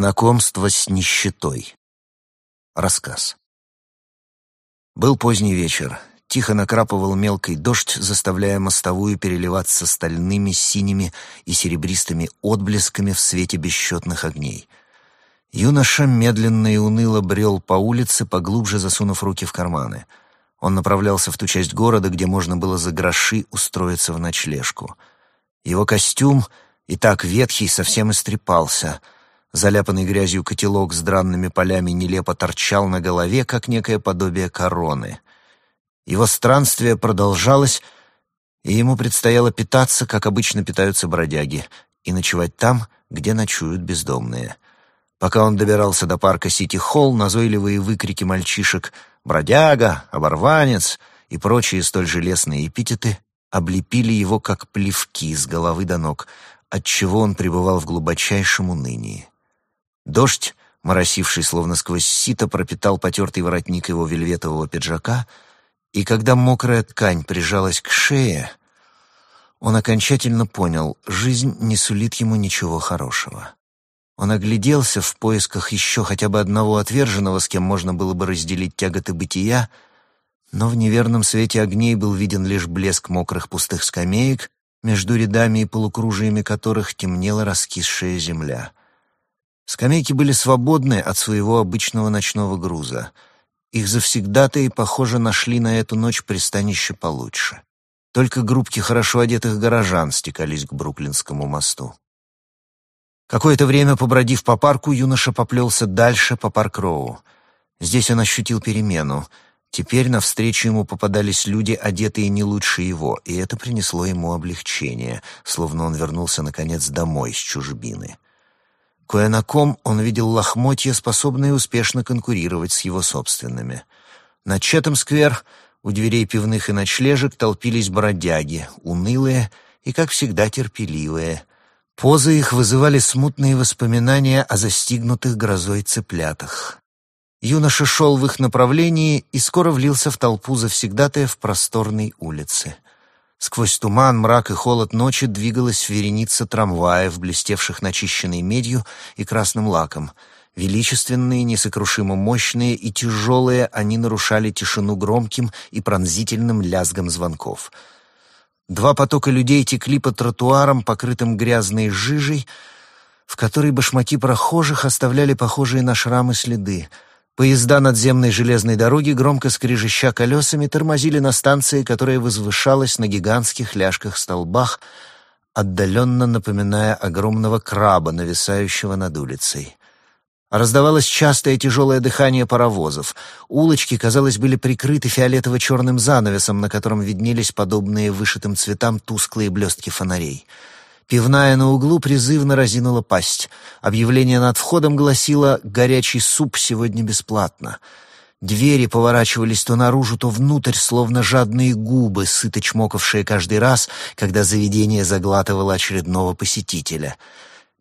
Знакомство с нищетой. Рассказ. Был поздний вечер. Тихо накрапывал мелкий дождь, заставляя мостовую переливаться стальными, синими и серебристыми отблесками в свете бесчетных огней. Юноша медленно и уныло брел по улице, поглубже засунув руки в карманы. Он направлялся в ту часть города, где можно было за гроши устроиться в ночлежку. Его костюм, и так ветхий, совсем истрепался — Заляпанный грязью котелок с дранными полями нелепо торчал на голове, как некое подобие короны. Его странствие продолжалось, и ему предстояло питаться, как обычно питаются бродяги, и ночевать там, где ночуют бездомные. Пока он добирался до парка Сити-Холл, назойливые выкрики мальчишек «бродяга», «оборванец» и прочие столь же лестные эпитеты облепили его, как плевки с головы до ног, отчего он пребывал в глубочайшем унынии. Дождь, моросивший словно сквозь сито, пропитал потертый воротник его вельветового пиджака, и когда мокрая ткань прижалась к шее, он окончательно понял, жизнь не сулит ему ничего хорошего. Он огляделся в поисках еще хотя бы одного отверженного, с кем можно было бы разделить тяготы бытия, но в неверном свете огней был виден лишь блеск мокрых пустых скамеек, между рядами и полукружиями которых темнела раскисшая земля. Скамейки были свободны от своего обычного ночного груза. Их завсегдатаи, похоже, нашли на эту ночь пристанище получше. Только группки хорошо одетых горожан стекались к Бруклинскому мосту. Какое-то время, побродив по парку, юноша поплелся дальше по Парк-Роу. Здесь он ощутил перемену. Теперь навстречу ему попадались люди, одетые не лучше его, и это принесло ему облегчение, словно он вернулся, наконец, домой с чужбины. Кое на ком он видел лохмотья, способные успешно конкурировать с его собственными. На Четом-сквер у дверей пивных и ночлежек толпились бродяги, унылые и, как всегда, терпеливые. Позы их вызывали смутные воспоминания о застигнутых грозой цыплятах. Юноша шел в их направлении и скоро влился в толпу завсегдатая в просторной улице — Сквозь туман, мрак и холод ночи двигалась вереница трамваев, блестевших начищенной медью и красным лаком. Величественные, несокрушимо мощные и тяжелые, они нарушали тишину громким и пронзительным лязгом звонков. Два потока людей текли по тротуарам, покрытым грязной жижей, в которой башмаки прохожих оставляли похожие на шрамы следы — Поезда надземной железной дороги, громко скрежеща колесами, тормозили на станции, которая возвышалась на гигантских ляжках-столбах, отдаленно напоминая огромного краба, нависающего над улицей. Раздавалось частое тяжелое дыхание паровозов. Улочки, казалось, были прикрыты фиолетово-черным занавесом, на котором виднелись подобные вышитым цветам тусклые блестки фонарей — Пивная на углу призывно разинула пасть. Объявление над входом гласило «Горячий суп сегодня бесплатно». Двери поворачивались то наружу, то внутрь, словно жадные губы, сыто чмокавшие каждый раз, когда заведение заглатывало очередного посетителя.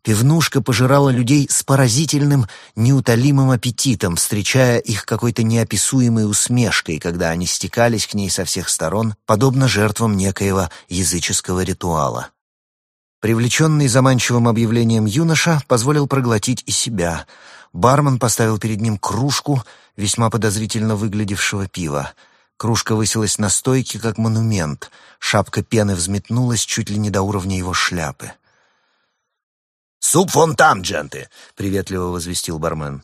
Пивнушка пожирала людей с поразительным, неутолимым аппетитом, встречая их какой-то неописуемой усмешкой, когда они стекались к ней со всех сторон, подобно жертвам некоего языческого ритуала. Привлеченный заманчивым объявлением юноша позволил проглотить и себя. Бармен поставил перед ним кружку весьма подозрительно выглядевшего пива. Кружка высилась на стойке, как монумент. Шапка пены взметнулась чуть ли не до уровня его шляпы. «Суп вон там, дженты!» — приветливо возвестил бармен.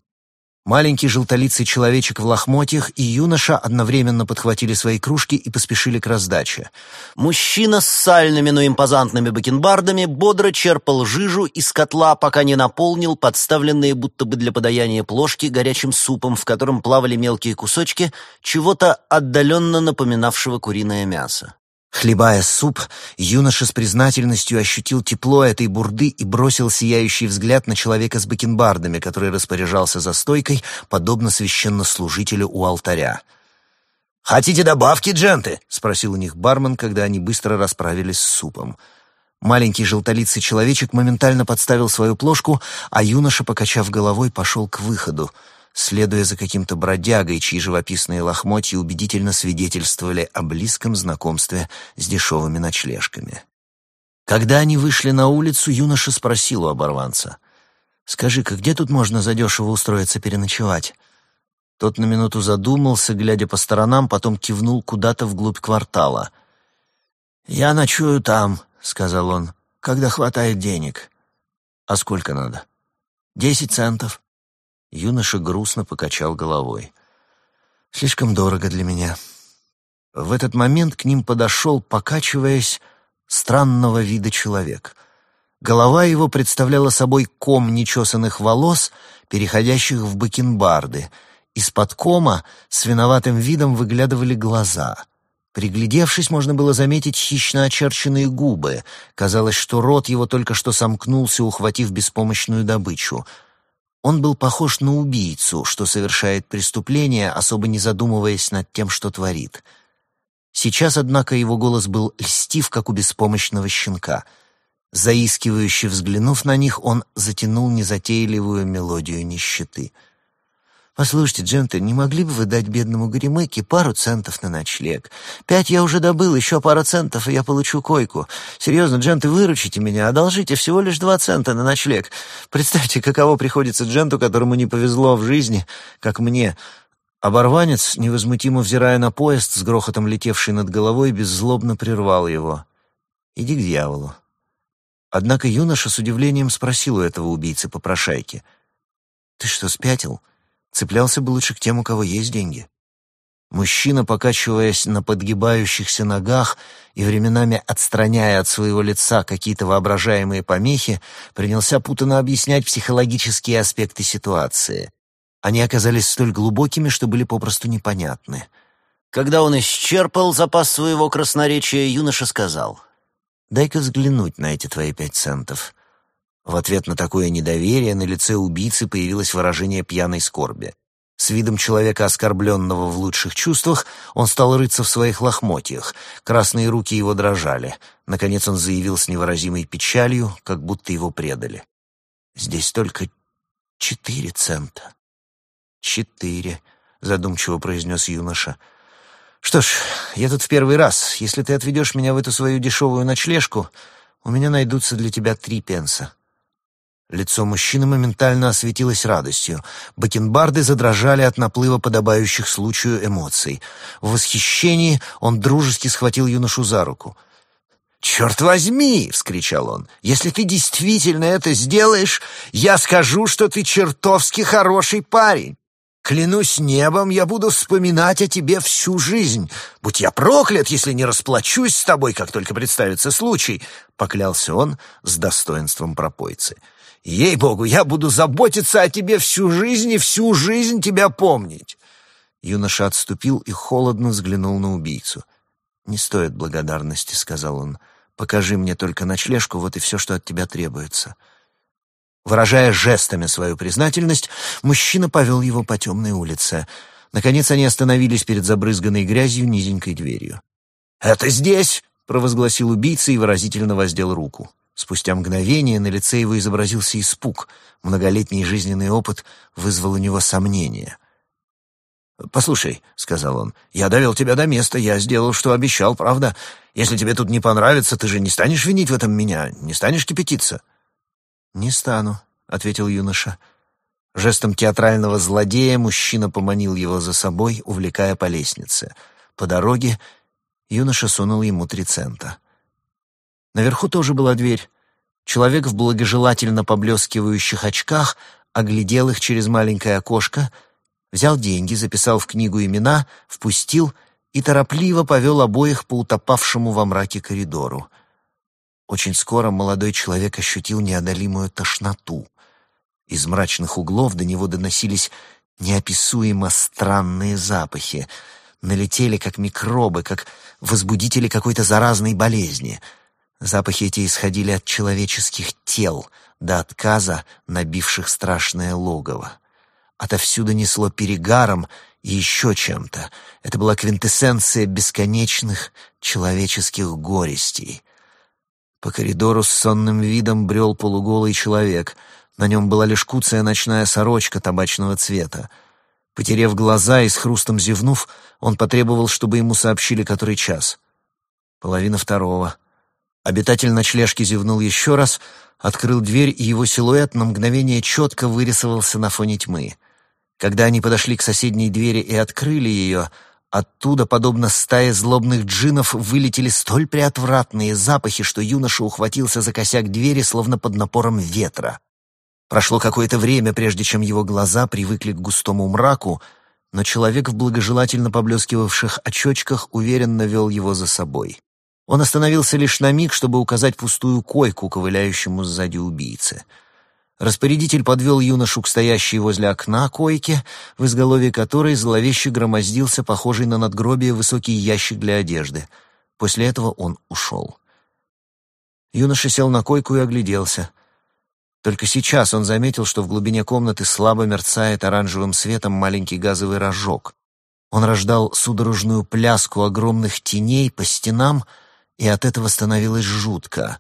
Маленький желтолицый человечек в лохмотьях и юноша одновременно подхватили свои кружки и поспешили к раздаче. Мужчина с сальными, но импозантными бакенбардами бодро черпал жижу из котла, пока не наполнил подставленные будто бы для подаяния плошки горячим супом, в котором плавали мелкие кусочки чего-то отдаленно напоминавшего куриное мясо. Хлебая суп, юноша с признательностью ощутил тепло этой бурды и бросил сияющий взгляд на человека с бакенбардами, который распоряжался за стойкой, подобно священнослужителю у алтаря. «Хотите добавки, дженты?» — спросил у них бармен, когда они быстро расправились с супом. Маленький желтолицый человечек моментально подставил свою плошку, а юноша, покачав головой, пошел к выходу — следуя за каким-то бродягой, чьи живописные лохмотья убедительно свидетельствовали о близком знакомстве с дешевыми ночлежками. Когда они вышли на улицу, юноша спросил у оборванца. «Скажи-ка, где тут можно задешево устроиться переночевать?» Тот на минуту задумался, глядя по сторонам, потом кивнул куда-то вглубь квартала. «Я ночую там», — сказал он, — «когда хватает денег». «А сколько надо?» «Десять центов». Юноша грустно покачал головой. «Слишком дорого для меня». В этот момент к ним подошел, покачиваясь, странного вида человек. Голова его представляла собой ком нечесанных волос, переходящих в бакенбарды — из-под кома с виноватым видом выглядывали глаза. Приглядевшись, можно было заметить хищно очерченные губы. Казалось, что рот его только что сомкнулся, ухватив беспомощную добычу. Он был похож на убийцу, что совершает преступление, особо не задумываясь над тем, что творит. Сейчас, однако, его голос был льстив, как у беспомощного щенка. Заискивающе взглянув на них, он затянул незатейливую мелодию нищеты — «Послушайте, дженты, не могли бы вы дать бедному Горемыке пару центов на ночлег? Пять я уже добыл, еще пара центов, и я получу койку. Серьезно, дженты, выручите меня, одолжите всего лишь два цента на ночлег. Представьте, каково приходится дженту, которому не повезло в жизни, как мне». Оборванец, невозмутимо взирая на поезд, с грохотом летевший над головой, беззлобно прервал его. «Иди к дьяволу». Однако юноша с удивлением спросил у этого убийцы-попрошайки. «Ты что, спятил?» Цеплялся бы лучше к тем, у кого есть деньги. Мужчина, покачиваясь на подгибающихся ногах и временами отстраняя от своего лица какие-то воображаемые помехи, принялся путанно объяснять психологические аспекты ситуации. Они оказались столь глубокими, что были попросту непонятны. Когда он исчерпал запас своего красноречия, юноша сказал, «Дай-ка взглянуть на эти твои пять центов. В ответ на такое недоверие на лице убийцы появилось выражение пьяной скорби. С видом человека, оскорбленного в лучших чувствах, он стал рыться в своих лохмотьях. Красные руки его дрожали. Наконец он заявил с невыразимой печалью, как будто его предали. «Здесь только четыре цента». «Четыре», — задумчиво произнес юноша. «Что ж, я тут в первый раз. Если ты отведешь меня в эту свою дешевую ночлежку, у меня найдутся для тебя три пенса». Лицо мужчины моментально осветилось радостью. Бакенбарды задрожали от наплыва подобающих случаю эмоций. В восхищении он дружески схватил юношу за руку. «Черт возьми!» — вскричал он. «Если ты действительно это сделаешь, я скажу, что ты чертовски хороший парень. Клянусь небом, я буду вспоминать о тебе всю жизнь. Будь я проклят, если не расплачусь с тобой, как только представится случай!» — поклялся он с достоинством пропойцы. — Ей-богу, я буду заботиться о тебе всю жизнь и всю жизнь тебя помнить!» Юноша отступил и холодно взглянул на убийцу. «Не стоит благодарности», — сказал он. «Покажи мне только ночлежку, вот и все, что от тебя требуется». Выражая жестами свою признательность, мужчина повел его по темной улице. Наконец они остановились перед забрызганной грязью низенькой дверью. «Это здесь!» — провозгласил убийца и выразительно воздел руку. Спустя мгновение на лице его изобразился испуг. Многолетний жизненный опыт вызвал у него сомнения. «Послушай», — сказал он, — «я довел тебя до места, я сделал, что обещал, правда? Если тебе тут не понравится, ты же не станешь винить в этом меня, не станешь кипятиться?» «Не стану», — ответил юноша. Жестом театрального злодея мужчина поманил его за собой, увлекая по лестнице. По дороге юноша сунул ему три цента. Наверху тоже была дверь. Человек в благожелательно поблескивающих очках оглядел их через маленькое окошко, взял деньги, записал в книгу имена, впустил и торопливо повел обоих по утопавшему во мраке коридору. Очень скоро молодой человек ощутил неодолимую тошноту. Из мрачных углов до него доносились неописуемо странные запахи. Налетели как микробы, как возбудители какой-то заразной болезни — Запахи эти исходили от человеческих тел, до отказа набивших страшное логово. Отовсюду несло перегаром и еще чем-то. Это была квинтэссенция бесконечных человеческих горестей. По коридору с сонным видом брел полуголый человек. На нем была лишь куцая ночная сорочка табачного цвета. Потерев глаза и с хрустом зевнув, он потребовал, чтобы ему сообщили, который час. Половина второго — Обитатель ночлежки зевнул еще раз, открыл дверь, и его силуэт на мгновение четко вырисовался на фоне тьмы. Когда они подошли к соседней двери и открыли ее, оттуда, подобно стае злобных джинов, вылетели столь приотвратные запахи, что юноша ухватился за косяк двери, словно под напором ветра. Прошло какое-то время, прежде чем его глаза привыкли к густому мраку, но человек в благожелательно поблескивавших очочках уверенно вел его за собой. Он остановился лишь на миг, чтобы указать пустую койку, ковыляющему сзади убийце. Распорядитель подвел юношу к стоящей возле окна койке, в изголовье которой зловеще громоздился похожий на надгробие высокий ящик для одежды. После этого он ушел. Юноша сел на койку и огляделся. Только сейчас он заметил, что в глубине комнаты слабо мерцает оранжевым светом маленький газовый рожок. Он рождал судорожную пляску огромных теней по стенам — и от этого становилось жутко.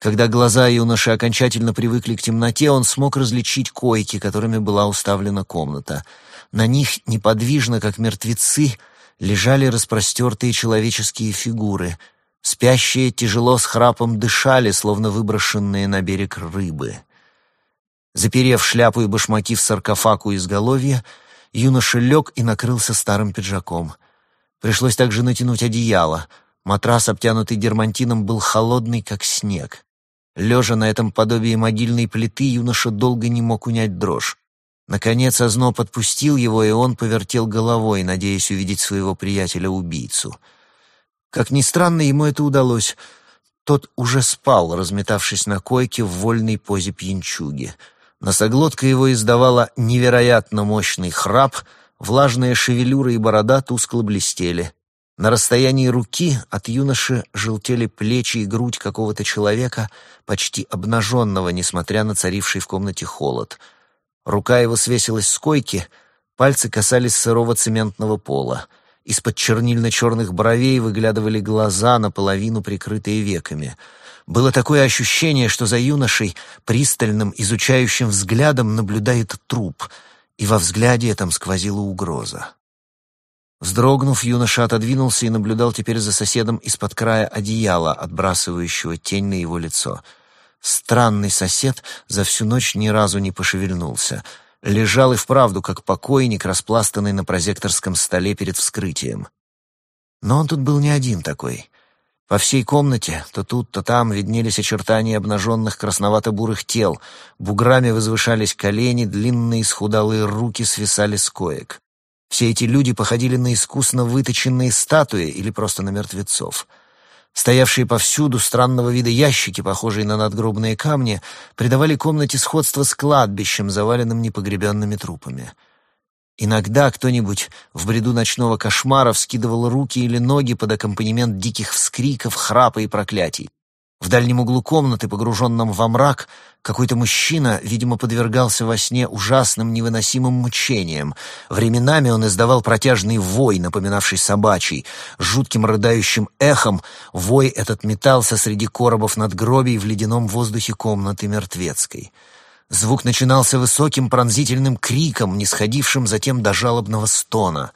Когда глаза юноши окончательно привыкли к темноте, он смог различить койки, которыми была уставлена комната. На них неподвижно, как мертвецы, лежали распростертые человеческие фигуры. Спящие тяжело с храпом дышали, словно выброшенные на берег рыбы. Заперев шляпу и башмаки в саркофаг у изголовья, юноша лег и накрылся старым пиджаком. Пришлось также натянуть одеяло — Матрас, обтянутый дермантином, был холодный, как снег. Лежа на этом подобии могильной плиты, юноша долго не мог унять дрожь. Наконец озноб отпустил его, и он повертел головой, надеясь увидеть своего приятеля-убийцу. Как ни странно, ему это удалось. Тот уже спал, разметавшись на койке в вольной позе пьянчуги. Носоглотка его издавала невероятно мощный храп, влажная шевелюра и борода тускло блестели. На расстоянии руки от юноши желтели плечи и грудь какого-то человека, почти обнаженного, несмотря на царивший в комнате холод. Рука его свесилась с койки, пальцы касались сырого цементного пола. Из-под чернильно-черных бровей выглядывали глаза, наполовину прикрытые веками. Было такое ощущение, что за юношей пристальным, изучающим взглядом наблюдает труп, и во взгляде этом сквозила угроза. Вздрогнув, юноша отодвинулся и наблюдал теперь за соседом из-под края одеяла, отбрасывающего тень на его лицо. Странный сосед за всю ночь ни разу не пошевельнулся. Лежал и вправду, как покойник, распластанный на прозекторском столе перед вскрытием. Но он тут был не один такой. По всей комнате, то тут, то там, виднелись очертания обнаженных красновато-бурых тел, буграми возвышались колени, длинные схудалые руки свисали с коек. Все эти люди походили на искусно выточенные статуи или просто на мертвецов. Стоявшие повсюду странного вида ящики, похожие на надгробные камни, придавали комнате сходство с кладбищем, заваленным непогребенными трупами. Иногда кто-нибудь в бреду ночного кошмара вскидывал руки или ноги под аккомпанемент диких вскриков, храпа и проклятий. В дальнем углу комнаты, погруженном во мрак, какой-то мужчина, видимо, подвергался во сне ужасным невыносимым мучениям. Временами он издавал протяжный вой, напоминавший собачий. Жутким рыдающим эхом вой этот метался среди коробов надгробий в ледяном воздухе комнаты мертвецкой. Звук начинался высоким пронзительным криком, нисходившим затем до жалобного стона.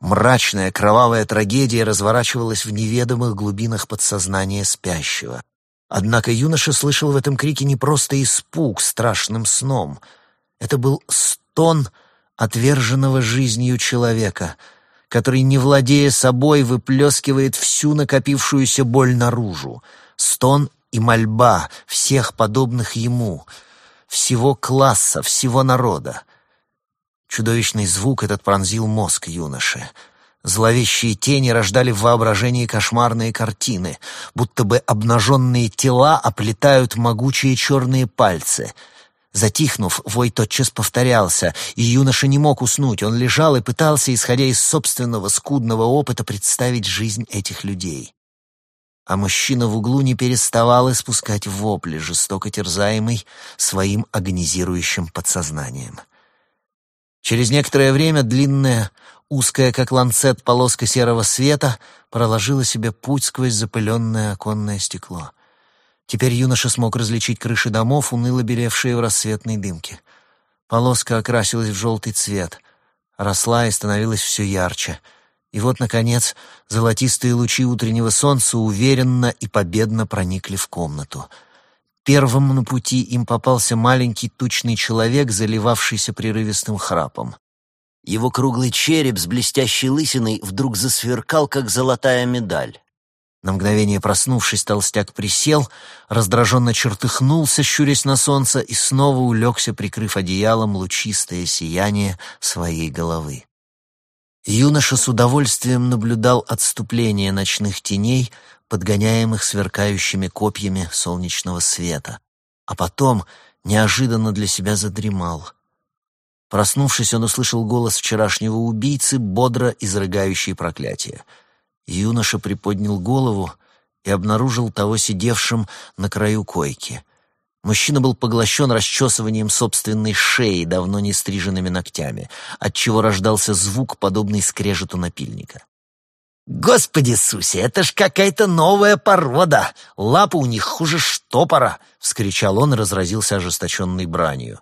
Мрачная кровавая трагедия разворачивалась в неведомых глубинах подсознания спящего. Однако юноша слышал в этом крике не просто испуг страшным сном. Это был стон отверженного жизнью человека, который, не владея собой, выплескивает всю накопившуюся боль наружу. Стон и мольба всех подобных ему, всего класса, всего народа. Чудовищный звук этот пронзил мозг юноши. Зловещие тени рождали в воображении кошмарные картины, будто бы обнаженные тела оплетают могучие черные пальцы. Затихнув, вой тотчас повторялся, и юноша не мог уснуть. Он лежал и пытался, исходя из собственного скудного опыта, представить жизнь этих людей. А мужчина в углу не переставал испускать вопли, жестоко терзаемый своим агонизирующим подсознанием. Через некоторое время длинная, узкая, как ланцет, полоска серого света проложила себе путь сквозь запыленное оконное стекло. Теперь юноша смог различить крыши домов, уныло белевшие в рассветной дымке. Полоска окрасилась в желтый цвет, росла и становилась все ярче. И вот, наконец, золотистые лучи утреннего солнца уверенно и победно проникли в комнату. Первым на пути им попался маленький тучный человек, заливавшийся прерывистым храпом. Его круглый череп с блестящей лысиной вдруг засверкал, как золотая медаль. На мгновение проснувшись, толстяк присел, раздраженно чертыхнулся, щурясь на солнце, и снова улегся, прикрыв одеялом лучистое сияние своей головы. Юноша с удовольствием наблюдал отступление ночных теней, подгоняемых сверкающими копьями солнечного света, а потом неожиданно для себя задремал. Проснувшись, он услышал голос вчерашнего убийцы, бодро изрыгающий проклятие. Юноша приподнял голову и обнаружил того сидевшим на краю койки. Мужчина был поглощен расчесыванием собственной шеи давно не стриженными ногтями, отчего рождался звук, подобный скрежету напильника. «Господи Суси, это ж какая-то новая порода! Лапы у них хуже штопора!» — вскричал он и разразился ожесточенной бранью.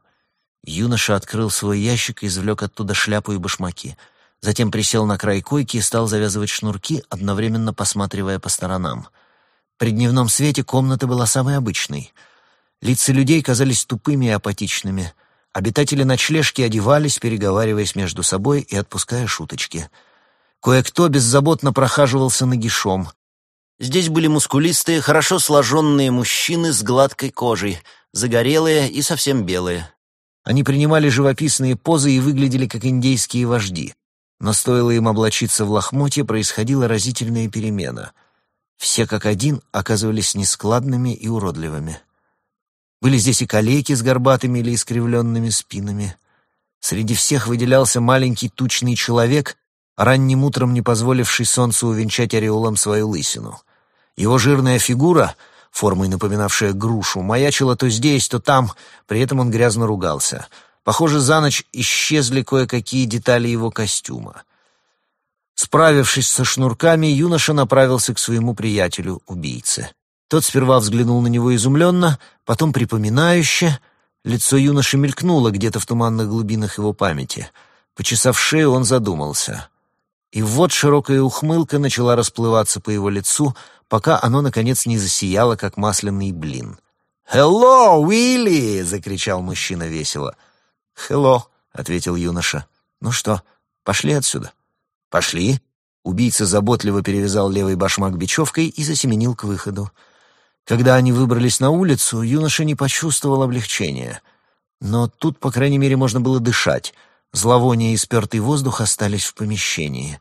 Юноша открыл свой ящик и извлек оттуда шляпу и башмаки. Затем присел на край койки и стал завязывать шнурки, одновременно посматривая по сторонам. При дневном свете комната была самой обычной — Лица людей казались тупыми и апатичными. Обитатели ночлежки одевались, переговариваясь между собой и отпуская шуточки. Кое-кто беззаботно прохаживался нагишом. Здесь были мускулистые, хорошо сложенные мужчины с гладкой кожей, загорелые и совсем белые. Они принимали живописные позы и выглядели как индейские вожди. Но стоило им облачиться в лохмотье, происходила разительная перемена. Все как один оказывались нескладными и уродливыми. Были здесь и калеки с горбатыми или искривленными спинами. Среди всех выделялся маленький тучный человек, ранним утром не позволивший солнцу увенчать ореолом свою лысину. Его жирная фигура, формой напоминавшая грушу, маячила то здесь, то там, при этом он грязно ругался. Похоже, за ночь исчезли кое-какие детали его костюма. Справившись со шнурками, юноша направился к своему приятелю, убийце. Тот сперва взглянул на него изумленно, потом припоминающе. Лицо юноши мелькнуло где-то в туманных глубинах его памяти. Почесав шею, он задумался. И вот широкая ухмылка начала расплываться по его лицу, пока оно, наконец, не засияло, как масляный блин. «Хелло, Уилли!» — закричал мужчина весело. «Хелло!» — ответил юноша. «Ну что, пошли отсюда?» «Пошли!» Убийца заботливо перевязал левый башмак бечевкой и засеменил к выходу. Когда они выбрались на улицу, юноша не почувствовал облегчения. Но тут, по крайней мере, можно было дышать. Зловоние и спертый воздух остались в помещении.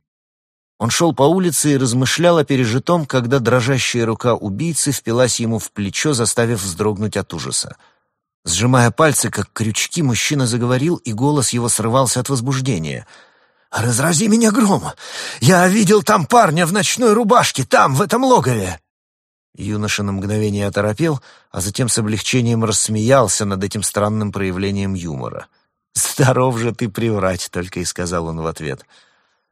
Он шел по улице и размышлял о пережитом, когда дрожащая рука убийцы впилась ему в плечо, заставив вздрогнуть от ужаса. Сжимая пальцы, как крючки, мужчина заговорил, и голос его срывался от возбуждения. «Разрази меня гром! Я видел там парня в ночной рубашке, там, в этом логове!» Юноша на мгновение оторопел, а затем с облегчением рассмеялся над этим странным проявлением юмора. «Здоров же ты приврать», — только и сказал он в ответ.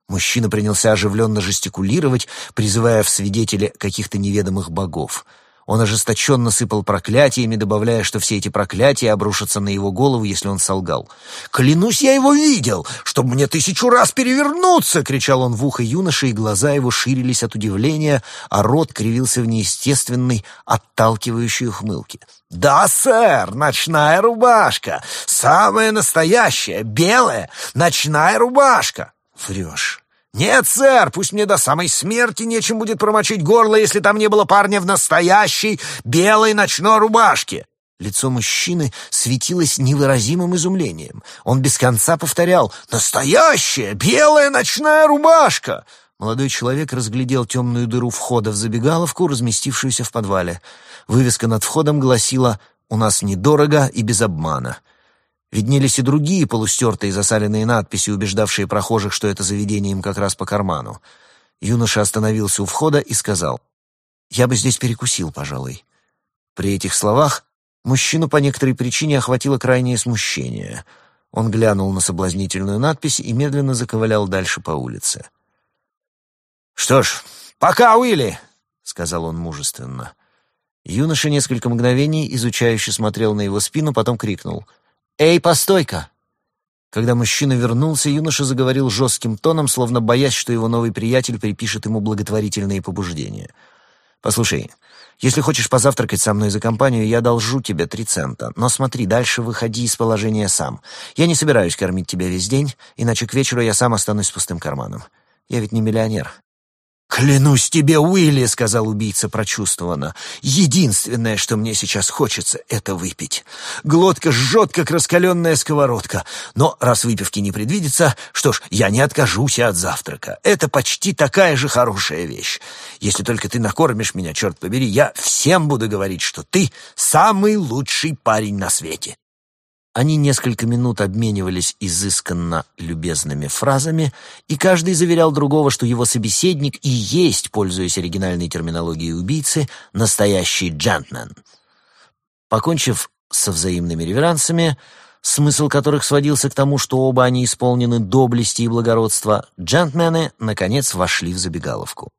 Мужчина принялся оживленно жестикулировать, призывая в свидетели каких-то неведомых богов — он ожесточенно сыпал проклятиями, добавляя, что все эти проклятия обрушатся на его голову, если он солгал. «Клянусь, я его видел! Чтобы мне тысячу раз перевернуться!» — кричал он в ухо юноши, и глаза его ширились от удивления, а рот кривился в неестественной, отталкивающей ухмылке. «Да, сэр, ночная рубашка! Самая настоящая, белая, ночная рубашка!» «Врешь!» «Нет, сэр, пусть мне до самой смерти нечем будет промочить горло, если там не было парня в настоящей белой ночной рубашке». Лицо мужчины светилось невыразимым изумлением. Он без конца повторял «Настоящая белая ночная рубашка!» Молодой человек разглядел темную дыру входа в забегаловку, разместившуюся в подвале. Вывеска над входом гласила «У нас недорого и без обмана». Виднелись и другие полустертые засаленные надписи, убеждавшие прохожих, что это заведение им как раз по карману. Юноша остановился у входа и сказал, «Я бы здесь перекусил, пожалуй». При этих словах мужчину по некоторой причине охватило крайнее смущение. Он глянул на соблазнительную надпись и медленно заковылял дальше по улице. «Что ж, пока, Уилли!» — сказал он мужественно. Юноша несколько мгновений изучающе смотрел на его спину, потом крикнул — «Эй, постой-ка!» Когда мужчина вернулся, юноша заговорил жестким тоном, словно боясь, что его новый приятель припишет ему благотворительные побуждения. «Послушай, если хочешь позавтракать со мной за компанию, я должу тебе три цента. Но смотри, дальше выходи из положения сам. Я не собираюсь кормить тебя весь день, иначе к вечеру я сам останусь с пустым карманом. Я ведь не миллионер. «Клянусь тебе, Уилли», — сказал убийца прочувствованно, — «единственное, что мне сейчас хочется, это выпить. Глотка жжет, как раскаленная сковородка. Но раз выпивки не предвидится, что ж, я не откажусь от завтрака. Это почти такая же хорошая вещь. Если только ты накормишь меня, черт побери, я всем буду говорить, что ты самый лучший парень на свете». Они несколько минут обменивались изысканно любезными фразами, и каждый заверял другого, что его собеседник и есть, пользуясь оригинальной терминологией убийцы, настоящий джентльмен. Покончив со взаимными реверансами, смысл которых сводился к тому, что оба они исполнены доблести и благородства, джентльмены, наконец, вошли в забегаловку.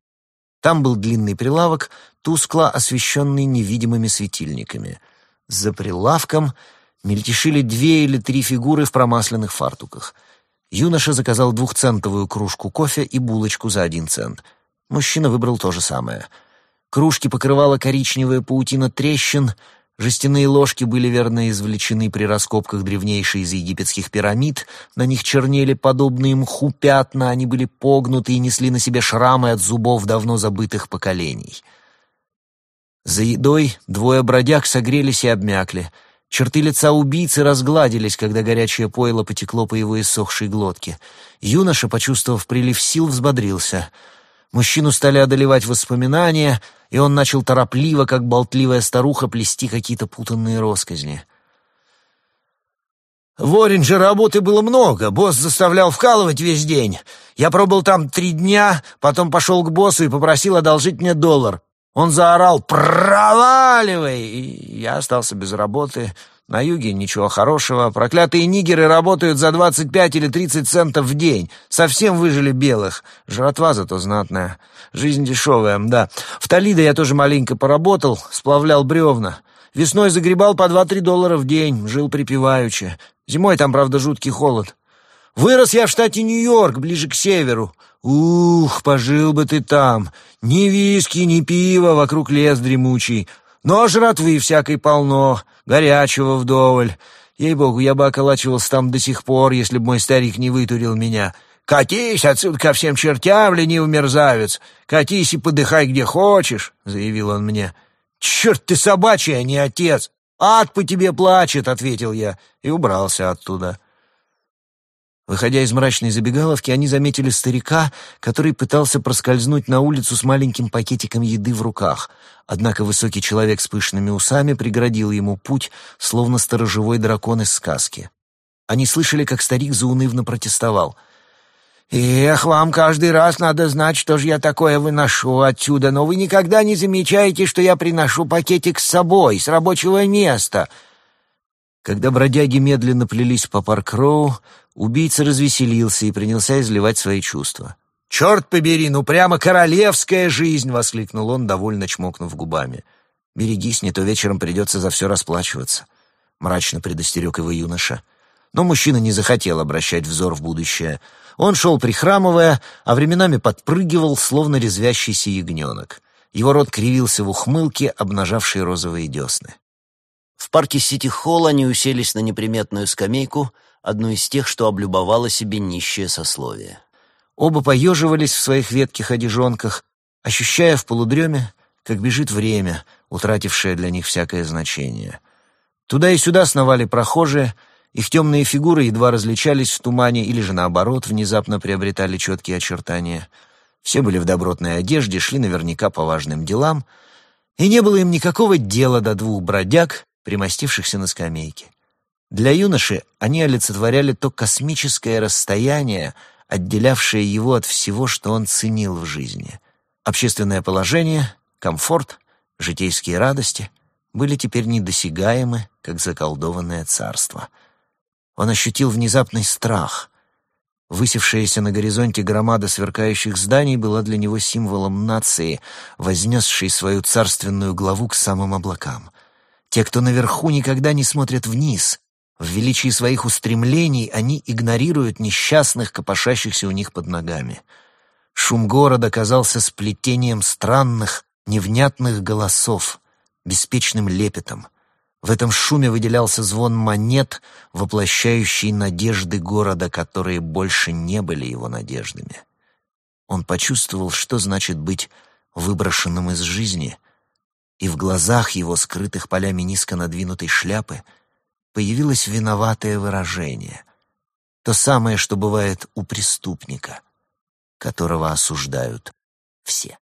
Там был длинный прилавок, тускло освещенный невидимыми светильниками. За прилавком — Мельтешили две или три фигуры в промасленных фартуках. Юноша заказал двухцентовую кружку кофе и булочку за один цент. Мужчина выбрал то же самое. Кружки покрывала коричневая паутина трещин, жестяные ложки были верно извлечены при раскопках древнейшей из египетских пирамид, на них чернели подобные мху пятна, они были погнуты и несли на себе шрамы от зубов давно забытых поколений. За едой двое бродяг согрелись и обмякли — Черты лица убийцы разгладились, когда горячее пойло потекло по его иссохшей глотке. Юноша, почувствовав прилив сил, взбодрился. Мужчину стали одолевать воспоминания, и он начал торопливо, как болтливая старуха, плести какие-то путанные росказни. В Ориндже работы было много, босс заставлял вкалывать весь день. Я пробыл там три дня, потом пошел к боссу и попросил одолжить мне доллар. Он заорал «Проваливай!» и я остался без работы. На юге ничего хорошего. Проклятые нигеры работают за 25 или 30 центов в день. Совсем выжили белых. Жратва зато знатная. Жизнь дешевая, да. В Толидо я тоже маленько поработал, сплавлял бревна. Весной загребал по 2-3 доллара в день, жил припеваючи. Зимой там, правда, жуткий холод. Вырос я в штате Нью-Йорк, ближе к северу. Ух, пожил бы ты там. Ни виски, ни пива, вокруг лес дремучий. Но жратвы всякой полно, горячего вдоволь. Ей-богу, я бы околачивался там до сих пор, если бы мой старик не вытурил меня. «Катись отсюда ко всем чертям, ленивый мерзавец! Катись и подыхай где хочешь!» — заявил он мне. «Черт ты собачий, а не отец! Ад по тебе плачет!» — ответил я и убрался оттуда. Выходя из мрачной забегаловки, они заметили старика, который пытался проскользнуть на улицу с маленьким пакетиком еды в руках. Однако высокий человек с пышными усами преградил ему путь, словно сторожевой дракон из сказки. Они слышали, как старик заунывно протестовал. «Эх, вам каждый раз надо знать, что же я такое выношу отсюда, но вы никогда не замечаете, что я приношу пакетик с собой, с рабочего места». Когда бродяги медленно плелись по Парк-Роу, Убийца развеселился и принялся изливать свои чувства. «Черт побери, ну прямо королевская жизнь!» — воскликнул он, довольно чмокнув губами. «Берегись, не то вечером придется за все расплачиваться», — мрачно предостерег его юноша. Но мужчина не захотел обращать взор в будущее. Он шел прихрамывая, а временами подпрыгивал, словно резвящийся ягненок. Его рот кривился в ухмылке, обнажавшей розовые десны. В парке Сити-Холл они уселись на неприметную скамейку — одну из тех, что облюбовало себе нищее сословие. Оба поеживались в своих ветких одежонках, ощущая в полудреме, как бежит время, утратившее для них всякое значение. Туда и сюда сновали прохожие, их темные фигуры едва различались в тумане или же, наоборот, внезапно приобретали четкие очертания. Все были в добротной одежде, шли наверняка по важным делам, и не было им никакого дела до двух бродяг, примостившихся на скамейке. Для юноши они олицетворяли то космическое расстояние, отделявшее его от всего, что он ценил в жизни. Общественное положение, комфорт, житейские радости были теперь недосягаемы, как заколдованное царство. Он ощутил внезапный страх. Высевшаяся на горизонте громада сверкающих зданий была для него символом нации, вознесшей свою царственную главу к самым облакам. Те, кто наверху, никогда не смотрят вниз, В величии своих устремлений они игнорируют несчастных, копошащихся у них под ногами. Шум города казался сплетением странных, невнятных голосов, беспечным лепетом. В этом шуме выделялся звон монет, воплощающий надежды города, которые больше не были его надеждами. Он почувствовал, что значит быть выброшенным из жизни, и в глазах его, скрытых полями низко надвинутой шляпы, появилось виноватое выражение. То самое, что бывает у преступника, которого осуждают все.